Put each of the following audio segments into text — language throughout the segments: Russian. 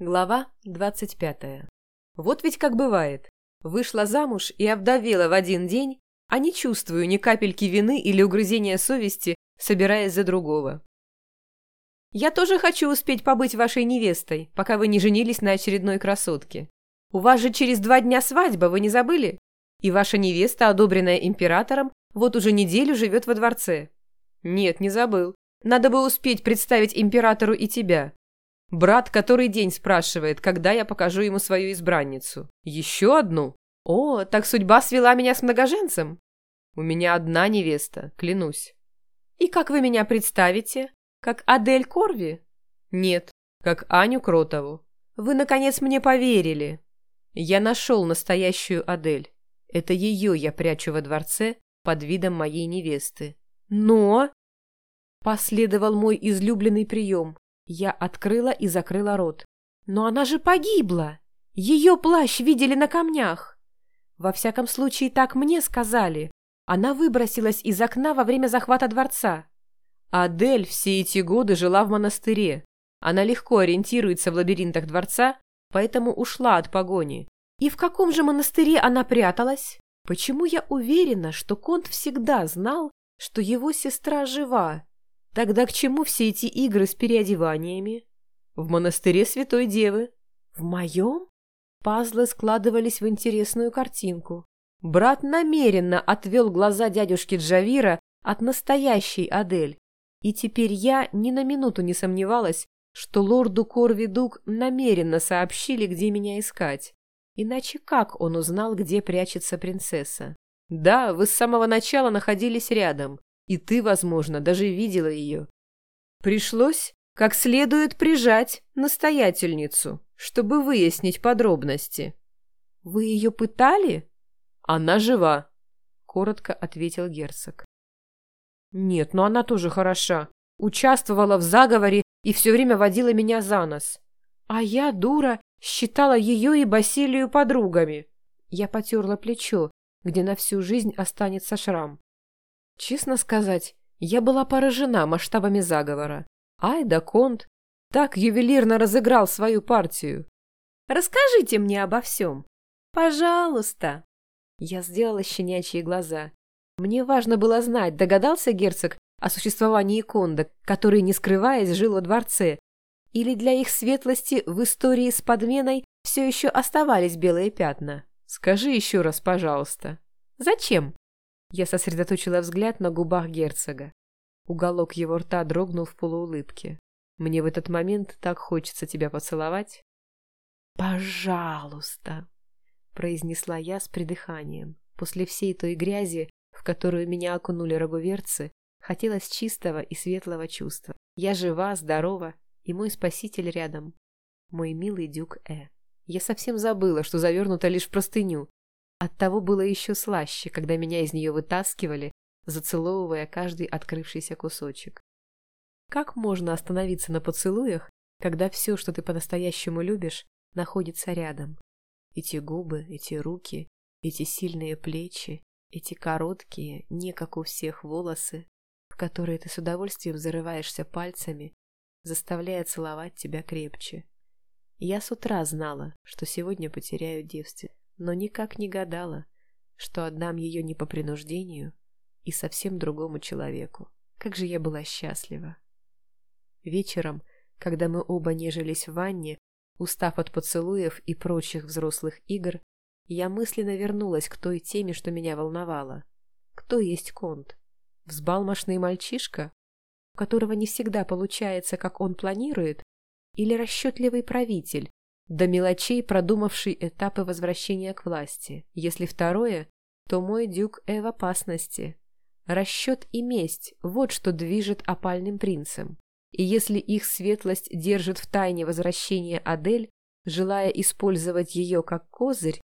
Глава двадцать пятая. Вот ведь как бывает. Вышла замуж и обдавела в один день, а не чувствую ни капельки вины или угрызения совести, собираясь за другого. Я тоже хочу успеть побыть вашей невестой, пока вы не женились на очередной красотке. У вас же через два дня свадьба, вы не забыли? И ваша невеста, одобренная императором, вот уже неделю живет во дворце. Нет, не забыл. Надо бы успеть представить императору и тебя. Брат который день спрашивает, когда я покажу ему свою избранницу. Еще одну? О, так судьба свела меня с многоженцем? У меня одна невеста, клянусь. И как вы меня представите? Как Адель Корви? Нет, как Аню Кротову. Вы, наконец, мне поверили. Я нашел настоящую Адель. Это ее я прячу во дворце под видом моей невесты. Но... Последовал мой излюбленный прием. Я открыла и закрыла рот. Но она же погибла! Ее плащ видели на камнях! Во всяком случае, так мне сказали. Она выбросилась из окна во время захвата дворца. Адель все эти годы жила в монастыре. Она легко ориентируется в лабиринтах дворца, поэтому ушла от погони. И в каком же монастыре она пряталась? Почему я уверена, что Конт всегда знал, что его сестра жива? Тогда к чему все эти игры с переодеваниями? В монастыре Святой Девы. В моем? Пазлы складывались в интересную картинку. Брат намеренно отвел глаза дядюшки Джавира от настоящей Адель. И теперь я ни на минуту не сомневалась, что лорду Корвидук намеренно сообщили, где меня искать. Иначе как он узнал, где прячется принцесса? Да, вы с самого начала находились рядом. И ты, возможно, даже видела ее. Пришлось как следует прижать настоятельницу, чтобы выяснить подробности. «Вы ее пытали?» «Она жива», — коротко ответил герцог. «Нет, но она тоже хороша. Участвовала в заговоре и все время водила меня за нос. А я, дура, считала ее и Басилию подругами». Я потерла плечо, где на всю жизнь останется шрам. Честно сказать, я была поражена масштабами заговора. Ай да Конт так ювелирно разыграл свою партию. «Расскажите мне обо всем. Пожалуйста!» Я сделала щенячьи глаза. Мне важно было знать, догадался герцог о существовании Конда, который, не скрываясь, жил во дворце, или для их светлости в истории с подменой все еще оставались белые пятна. Скажи еще раз, пожалуйста. Зачем? Я сосредоточила взгляд на губах герцога. Уголок его рта дрогнул в полуулыбке. Мне в этот момент так хочется тебя поцеловать. «Пожалуйста!» — произнесла я с придыханием. После всей той грязи, в которую меня окунули рогуверцы, хотелось чистого и светлого чувства. Я жива, здорова, и мой спаситель рядом. Мой милый дюк Э. Я совсем забыла, что завернута лишь простыню, Оттого было еще слаще, когда меня из нее вытаскивали, зацеловывая каждый открывшийся кусочек. Как можно остановиться на поцелуях, когда все, что ты по-настоящему любишь, находится рядом? Эти губы, эти руки, эти сильные плечи, эти короткие, не как у всех волосы, в которые ты с удовольствием зарываешься пальцами, заставляя целовать тебя крепче. Я с утра знала, что сегодня потеряю девственность но никак не гадала, что отдам ее не по принуждению и совсем другому человеку. Как же я была счастлива. Вечером, когда мы оба нежились в ванне, устав от поцелуев и прочих взрослых игр, я мысленно вернулась к той теме, что меня волновала. Кто есть Конт? Взбалмошный мальчишка, у которого не всегда получается, как он планирует, или расчетливый правитель, до мелочей продумавший этапы возвращения к власти. Если второе, то мой дюк Э в опасности. Расчет и месть – вот что движет опальным принцем. И если их светлость держит в тайне возвращение Адель, желая использовать ее как козырь,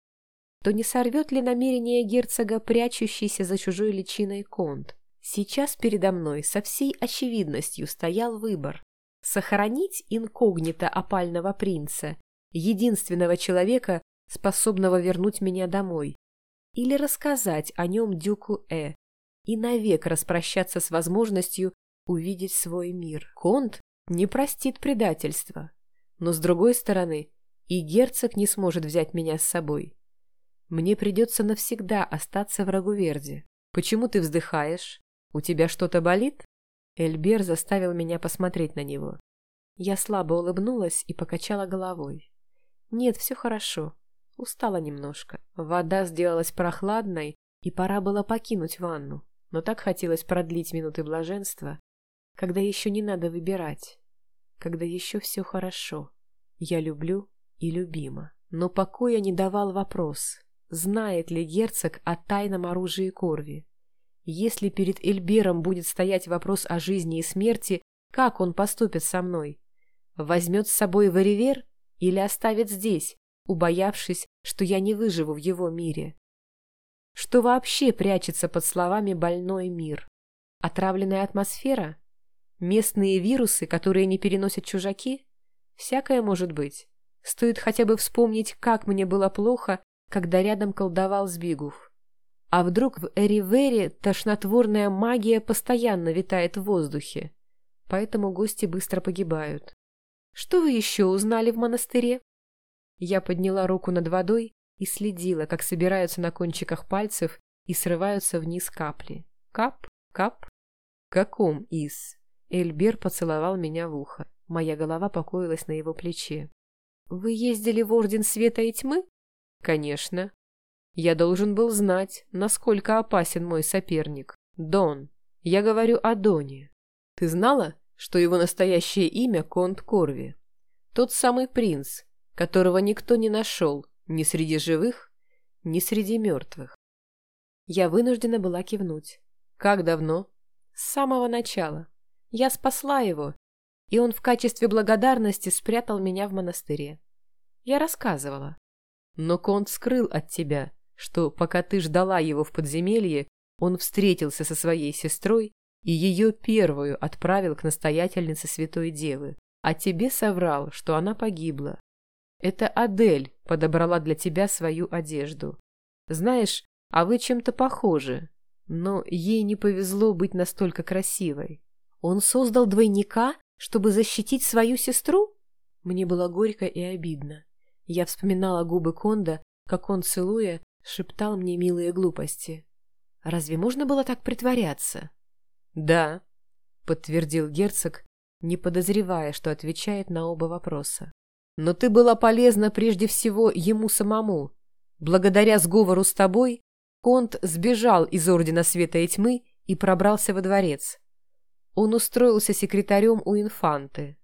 то не сорвет ли намерение герцога, прячущийся за чужой личиной конт? Сейчас передо мной со всей очевидностью стоял выбор – сохранить инкогнито опального принца единственного человека, способного вернуть меня домой, или рассказать о нем Дюку Э и навек распрощаться с возможностью увидеть свой мир. Конт не простит предательства. Но с другой стороны, и герцог не сможет взять меня с собой. Мне придется навсегда остаться в Рагуверде. Почему ты вздыхаешь? У тебя что-то болит? Эльбер заставил меня посмотреть на него. Я слабо улыбнулась и покачала головой. Нет, все хорошо. Устала немножко. Вода сделалась прохладной, и пора было покинуть ванну. Но так хотелось продлить минуты блаженства, когда еще не надо выбирать, когда еще все хорошо. Я люблю и любима. Но покоя не давал вопрос, знает ли герцог о тайном оружии Корви. Если перед Эльбером будет стоять вопрос о жизни и смерти, как он поступит со мной? Возьмет с собой в Эривер или оставит здесь, убоявшись, что я не выживу в его мире? Что вообще прячется под словами «больной мир»? Отравленная атмосфера? Местные вирусы, которые не переносят чужаки? Всякое может быть. Стоит хотя бы вспомнить, как мне было плохо, когда рядом колдовал Сбигув. А вдруг в Эривере тошнотворная магия постоянно витает в воздухе? Поэтому гости быстро погибают. Что вы еще узнали в монастыре? Я подняла руку над водой и следила, как собираются на кончиках пальцев и срываются вниз капли. Кап, кап. Каком из? Эльбер поцеловал меня в ухо. Моя голова покоилась на его плече. «Вы ездили в Орден Света и Тьмы?» «Конечно. Я должен был знать, насколько опасен мой соперник. Дон. Я говорю о Доне. Ты знала, что его настоящее имя Конт Корви? Тот самый принц, которого никто не нашел ни среди живых, ни среди мертвых. Я вынуждена была кивнуть. Как давно? С самого начала. Я спасла его и он в качестве благодарности спрятал меня в монастыре. Я рассказывала. Но Конт скрыл от тебя, что пока ты ждала его в подземелье, он встретился со своей сестрой и ее первую отправил к настоятельнице Святой Девы, а тебе соврал, что она погибла. Это Адель подобрала для тебя свою одежду. Знаешь, а вы чем-то похожи, но ей не повезло быть настолько красивой. Он создал двойника чтобы защитить свою сестру? Мне было горько и обидно. Я вспоминала губы Конда, как он, целуя, шептал мне милые глупости. Разве можно было так притворяться? «Да», — подтвердил герцог, не подозревая, что отвечает на оба вопроса. «Но ты была полезна прежде всего ему самому. Благодаря сговору с тобой Конт сбежал из Ордена Света и Тьмы и пробрался во дворец. Он устроился секретарем у инфанты.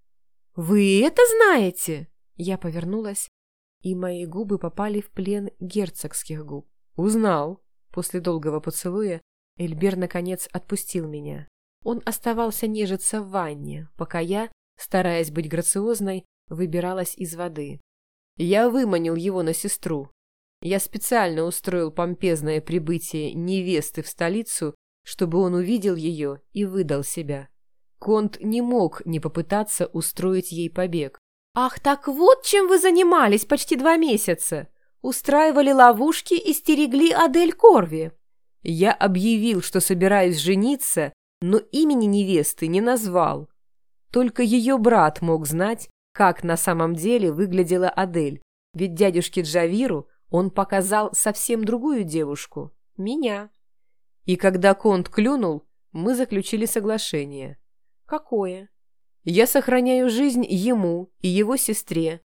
«Вы это знаете?» Я повернулась, и мои губы попали в плен герцогских губ. «Узнал». После долгого поцелуя Эльбер, наконец, отпустил меня. Он оставался нежиться в ванне, пока я, стараясь быть грациозной, выбиралась из воды. Я выманил его на сестру. Я специально устроил помпезное прибытие невесты в столицу чтобы он увидел ее и выдал себя. Конт не мог не попытаться устроить ей побег. «Ах, так вот чем вы занимались почти два месяца! Устраивали ловушки и стерегли Адель Корви!» Я объявил, что собираюсь жениться, но имени невесты не назвал. Только ее брат мог знать, как на самом деле выглядела Адель, ведь дядюшке Джавиру он показал совсем другую девушку – меня. И когда Конт клюнул, мы заключили соглашение. Какое? Я сохраняю жизнь ему и его сестре,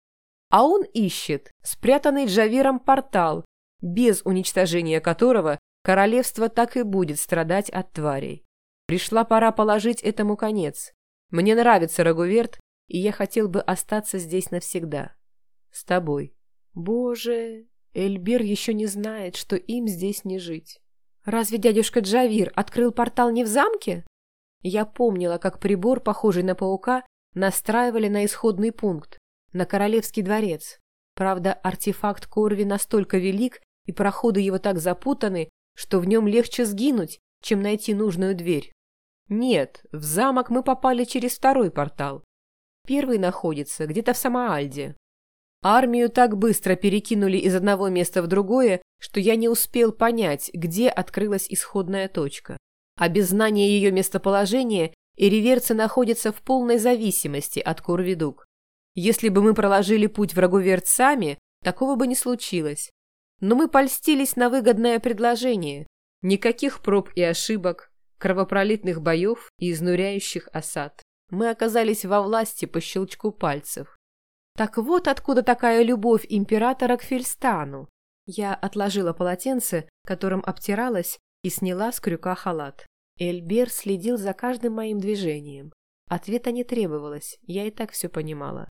а он ищет спрятанный Джавиром портал, без уничтожения которого королевство так и будет страдать от тварей. Пришла пора положить этому конец. Мне нравится Рагуверт, и я хотел бы остаться здесь навсегда. С тобой. Боже, Эльбер еще не знает, что им здесь не жить. Разве дядюшка Джавир открыл портал не в замке? Я помнила, как прибор, похожий на паука, настраивали на исходный пункт, на королевский дворец. Правда, артефакт Корви настолько велик, и проходы его так запутаны, что в нем легче сгинуть, чем найти нужную дверь. Нет, в замок мы попали через второй портал. Первый находится где-то в Самоальде. Армию так быстро перекинули из одного места в другое, что я не успел понять, где открылась исходная точка. А без знания ее местоположения эриверцы находятся в полной зависимости от Корвидук. Если бы мы проложили путь врагу верцами, такого бы не случилось. Но мы польстились на выгодное предложение. Никаких проб и ошибок, кровопролитных боев и изнуряющих осад. Мы оказались во власти по щелчку пальцев. Так вот откуда такая любовь императора к Фельстану. Я отложила полотенце, которым обтиралась, и сняла с крюка халат. Эльбер следил за каждым моим движением. Ответа не требовалось, я и так все понимала.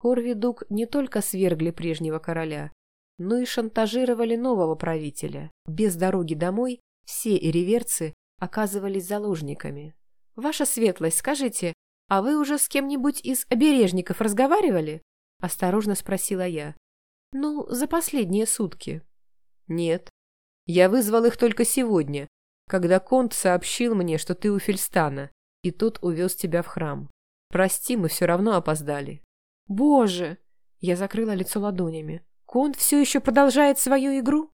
Корвидук не только свергли прежнего короля, но и шантажировали нового правителя. Без дороги домой все иреверцы оказывались заложниками. «Ваша светлость, скажите, а вы уже с кем-нибудь из обережников разговаривали?» – осторожно спросила я. «Ну, за последние сутки». «Нет. Я вызвал их только сегодня, когда Конт сообщил мне, что ты у Фельстана, и тот увез тебя в храм. Прости, мы все равно опоздали». «Боже!» Я закрыла лицо ладонями. «Конт все еще продолжает свою игру?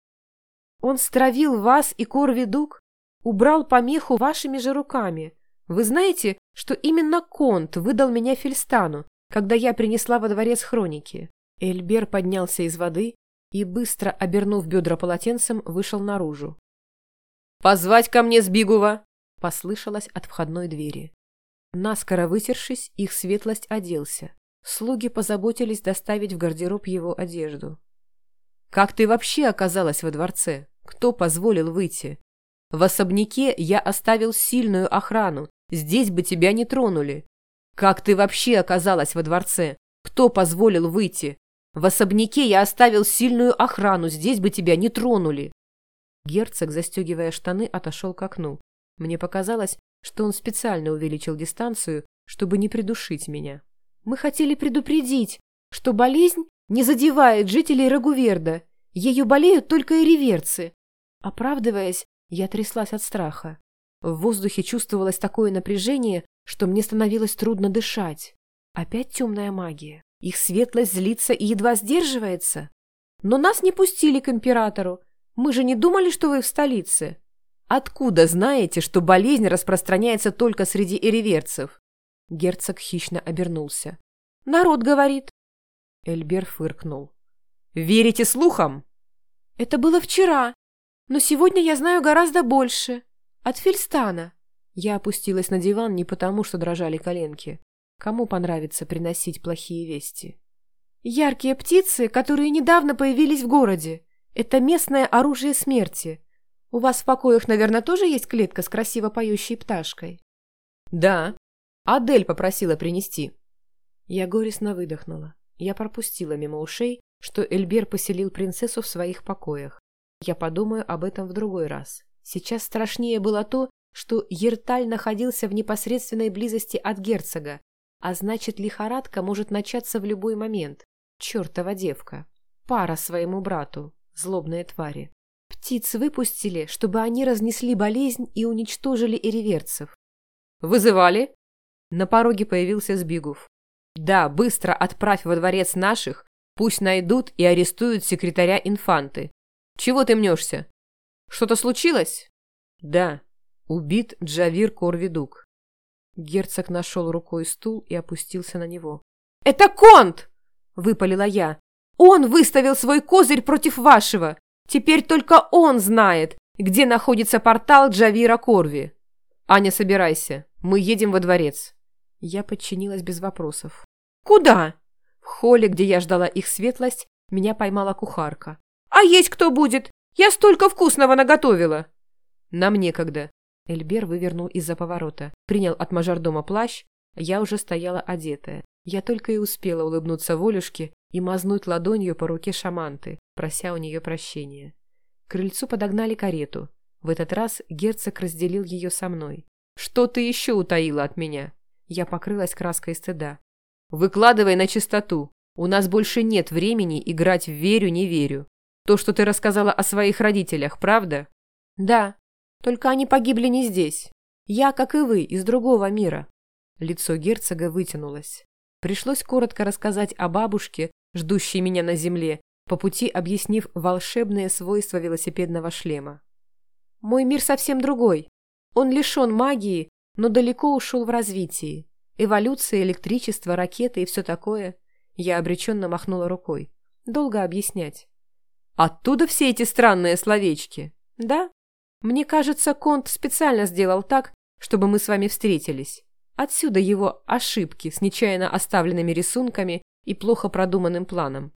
Он стравил вас и Корвидук? Убрал помеху вашими же руками? Вы знаете, что именно Конт выдал меня Фельстану, когда я принесла во дворец хроники?» Эльбер поднялся из воды и, быстро обернув бедра полотенцем, вышел наружу. «Позвать ко мне Сбигува!» — послышалось от входной двери. Наскоро вытершись, их светлость оделся. Слуги позаботились доставить в гардероб его одежду. «Как ты вообще оказалась во дворце? Кто позволил выйти? В особняке я оставил сильную охрану, здесь бы тебя не тронули. Как ты вообще оказалась во дворце? Кто позволил выйти? В особняке я оставил сильную охрану, здесь бы тебя не тронули». Герцог, застегивая штаны, отошел к окну. Мне показалось, что он специально увеличил дистанцию, чтобы не придушить меня. Мы хотели предупредить, что болезнь не задевает жителей Рагуверда. Ею болеют только и реверцы. Оправдываясь, я тряслась от страха. В воздухе чувствовалось такое напряжение, что мне становилось трудно дышать. Опять темная магия. Их светлость злится и едва сдерживается. Но нас не пустили к императору. Мы же не думали, что вы в столице. Откуда знаете, что болезнь распространяется только среди эреверцев? Герцог хищно обернулся. «Народ говорит». Эльбер фыркнул. «Верите слухам?» «Это было вчера, но сегодня я знаю гораздо больше. От Фельстана». Я опустилась на диван не потому, что дрожали коленки. Кому понравится приносить плохие вести? «Яркие птицы, которые недавно появились в городе. Это местное оружие смерти. У вас в покоях, наверное, тоже есть клетка с красиво поющей пташкой?» «Да», Адель попросила принести. Я горестно выдохнула. Я пропустила мимо ушей, что Эльбер поселил принцессу в своих покоях. Я подумаю об этом в другой раз. Сейчас страшнее было то, что Ерталь находился в непосредственной близости от герцога, а значит, лихорадка может начаться в любой момент. Чертова девка. Пара своему брату. Злобные твари. Птиц выпустили, чтобы они разнесли болезнь и уничтожили эреверцев. «Вызывали?» На пороге появился Сбигов. «Да, быстро отправь во дворец наших, пусть найдут и арестуют секретаря инфанты. Чего ты мнешься? Что-то случилось?» «Да, убит Джавир Корвидук». Герцог нашел рукой стул и опустился на него. «Это Конт!» — выпалила я. «Он выставил свой козырь против вашего! Теперь только он знает, где находится портал Джавира Корви. Аня, собирайся, мы едем во дворец». Я подчинилась без вопросов. «Куда?» В холле, где я ждала их светлость, меня поймала кухарка. «А есть кто будет? Я столько вкусного наготовила!» «Нам некогда». Эльбер вывернул из-за поворота, принял от мажордома плащ, я уже стояла одетая. Я только и успела улыбнуться Волюшке и мазнуть ладонью по руке шаманты, прося у нее прощения. К крыльцу подогнали карету. В этот раз герцог разделил ее со мной. «Что ты еще утаила от меня?» Я покрылась краской стыда. «Выкладывай на чистоту. У нас больше нет времени играть в верю-не верю. То, что ты рассказала о своих родителях, правда?» «Да. Только они погибли не здесь. Я, как и вы, из другого мира». Лицо герцога вытянулось. Пришлось коротко рассказать о бабушке, ждущей меня на земле, по пути объяснив волшебные свойства велосипедного шлема. «Мой мир совсем другой. Он лишен магии но далеко ушел в развитии. Эволюция, электричество, ракеты и все такое. Я обреченно махнула рукой. Долго объяснять. Оттуда все эти странные словечки. Да? Мне кажется, Конт специально сделал так, чтобы мы с вами встретились. Отсюда его ошибки с нечаянно оставленными рисунками и плохо продуманным планом.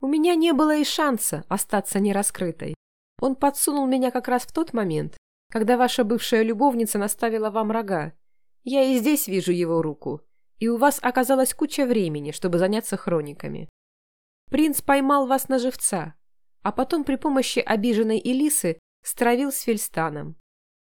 У меня не было и шанса остаться нераскрытой. Он подсунул меня как раз в тот момент, когда ваша бывшая любовница наставила вам рога. Я и здесь вижу его руку, и у вас оказалась куча времени, чтобы заняться хрониками. Принц поймал вас на живца, а потом при помощи обиженной Элисы стравил с Фельстаном.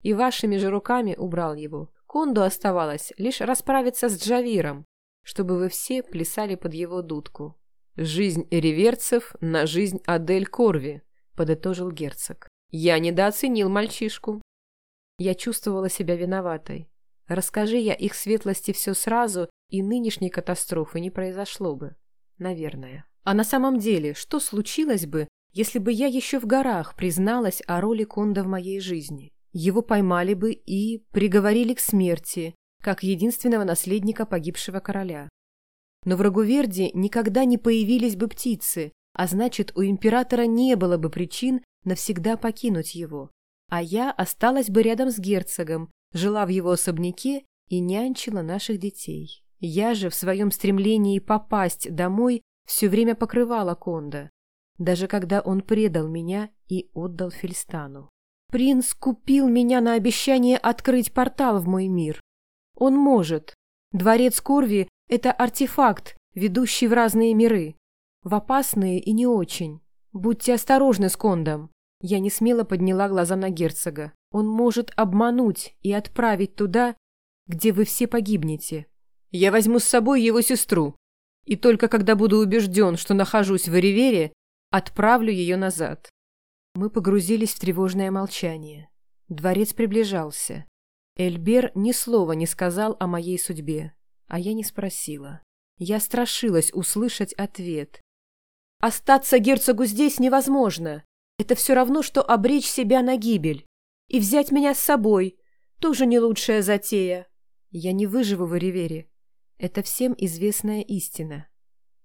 И вашими же руками убрал его. Конду оставалось лишь расправиться с Джавиром, чтобы вы все плясали под его дудку. «Жизнь реверцев на жизнь Адель Корви», — подытожил герцог. «Я недооценил мальчишку». Я чувствовала себя виноватой. Расскажи я их светлости все сразу, и нынешней катастрофы не произошло бы. Наверное. А на самом деле, что случилось бы, если бы я еще в горах призналась о роли Конда в моей жизни? Его поймали бы и приговорили к смерти, как единственного наследника погибшего короля. Но в Рагуверде никогда не появились бы птицы, а значит, у императора не было бы причин навсегда покинуть его. А я осталась бы рядом с герцогом, жила в его особняке и нянчила наших детей. Я же в своем стремлении попасть домой все время покрывала Конда, даже когда он предал меня и отдал Фельстану. Принц купил меня на обещание открыть портал в мой мир. Он может. Дворец Корви — это артефакт, ведущий в разные миры. В опасные и не очень. Будьте осторожны с Кондом. Я не смело подняла глаза на герцога. Он может обмануть и отправить туда, где вы все погибнете. Я возьму с собой его сестру. И только когда буду убежден, что нахожусь в Ривере, отправлю ее назад. Мы погрузились в тревожное молчание. Дворец приближался. Эльбер ни слова не сказал о моей судьбе, а я не спросила. Я страшилась услышать ответ. «Остаться герцогу здесь невозможно. Это все равно, что обречь себя на гибель. И взять меня с собой – тоже не лучшая затея. Я не выживу в Ривере. Это всем известная истина.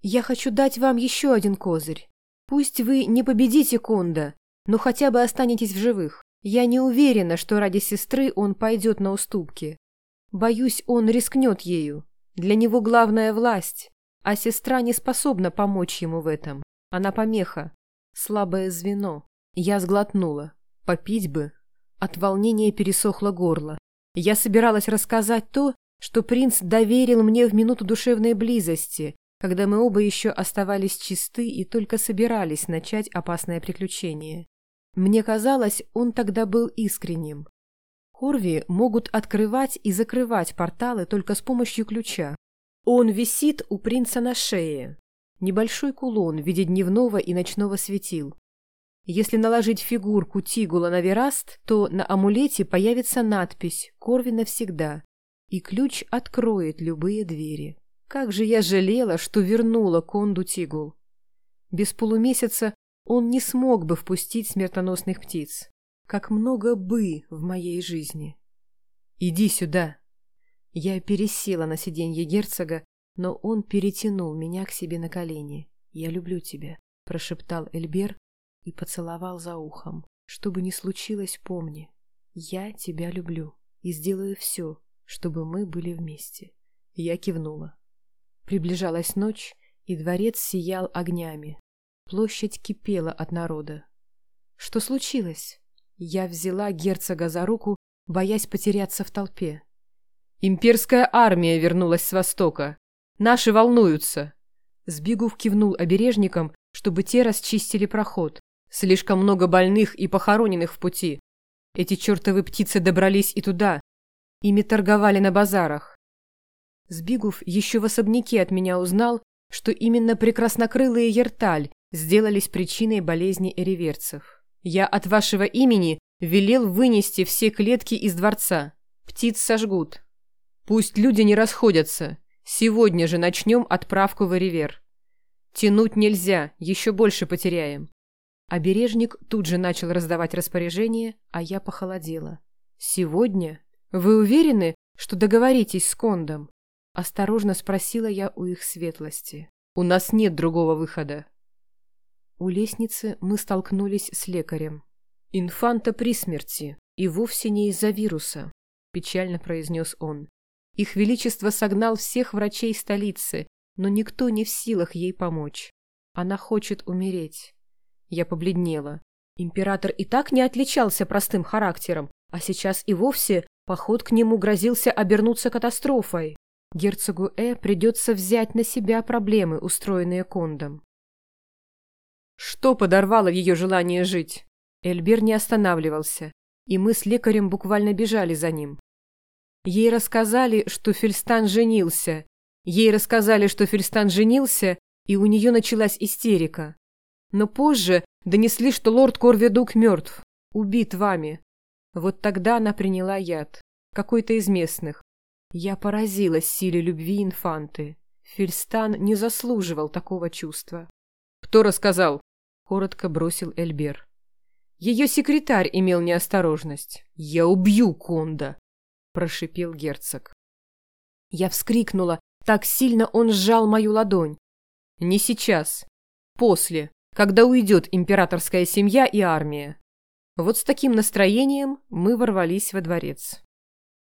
Я хочу дать вам еще один козырь. Пусть вы не победите Конда, но хотя бы останетесь в живых. Я не уверена, что ради сестры он пойдет на уступки. Боюсь, он рискнет ею. Для него главная власть, а сестра не способна помочь ему в этом. Она помеха, слабое звено. Я сглотнула. Попить бы. От волнения пересохло горло. Я собиралась рассказать то, что принц доверил мне в минуту душевной близости, когда мы оба еще оставались чисты и только собирались начать опасное приключение. Мне казалось, он тогда был искренним. Хорви могут открывать и закрывать порталы только с помощью ключа. Он висит у принца на шее. Небольшой кулон в виде дневного и ночного светил. Если наложить фигурку Тигула на вераст, то на амулете появится надпись «Корви навсегда», и ключ откроет любые двери. Как же я жалела, что вернула Конду Тигул. Без полумесяца он не смог бы впустить смертоносных птиц. Как много «бы» в моей жизни. «Иди сюда!» Я пересела на сиденье герцога, но он перетянул меня к себе на колени. «Я люблю тебя», — прошептал Эльбер и поцеловал за ухом. «Что бы ни случилось, помни, я тебя люблю и сделаю все, чтобы мы были вместе». Я кивнула. Приближалась ночь, и дворец сиял огнями. Площадь кипела от народа. Что случилось? Я взяла герцога за руку, боясь потеряться в толпе. «Имперская армия вернулась с востока. Наши волнуются!» Сбигув кивнул обережникам, чтобы те расчистили проход. Слишком много больных и похороненных в пути. Эти чертовы птицы добрались и туда. Ими торговали на базарах. Сбигув еще в особняке от меня узнал, что именно прекраснокрылые Ерталь сделались причиной болезни эриверцев. Я от вашего имени велел вынести все клетки из дворца. Птиц сожгут. Пусть люди не расходятся. Сегодня же начнем отправку в Эривер. Тянуть нельзя, еще больше потеряем. Обережник тут же начал раздавать распоряжения, а я похолодела. Сегодня? Вы уверены, что договоритесь с Кондом? Осторожно спросила я у их светлости. У нас нет другого выхода. У лестницы мы столкнулись с лекарем. «Инфанта при смерти, и вовсе не из-за вируса», – печально произнес он. «Их Величество согнал всех врачей столицы, но никто не в силах ей помочь. Она хочет умереть». Я побледнела. Император и так не отличался простым характером, а сейчас и вовсе поход к нему грозился обернуться катастрофой. Герцогу Э придется взять на себя проблемы, устроенные Кондом. Что подорвало ее желание жить? Эльбер не останавливался, и мы с лекарем буквально бежали за ним. Ей рассказали, что Фельстан женился. Ей рассказали, что Фельстан женился, и у нее началась истерика. Но позже донесли, что лорд Корведук мертв, убит вами. Вот тогда она приняла яд, какой-то из местных. Я поразилась силе любви инфанты. Фельстан не заслуживал такого чувства. «Кто рассказал?» — коротко бросил Эльбер. Ее секретарь имел неосторожность. «Я убью Конда!» — прошипел герцог. Я вскрикнула, так сильно он сжал мою ладонь. «Не сейчас. После, когда уйдет императорская семья и армия». Вот с таким настроением мы ворвались во дворец.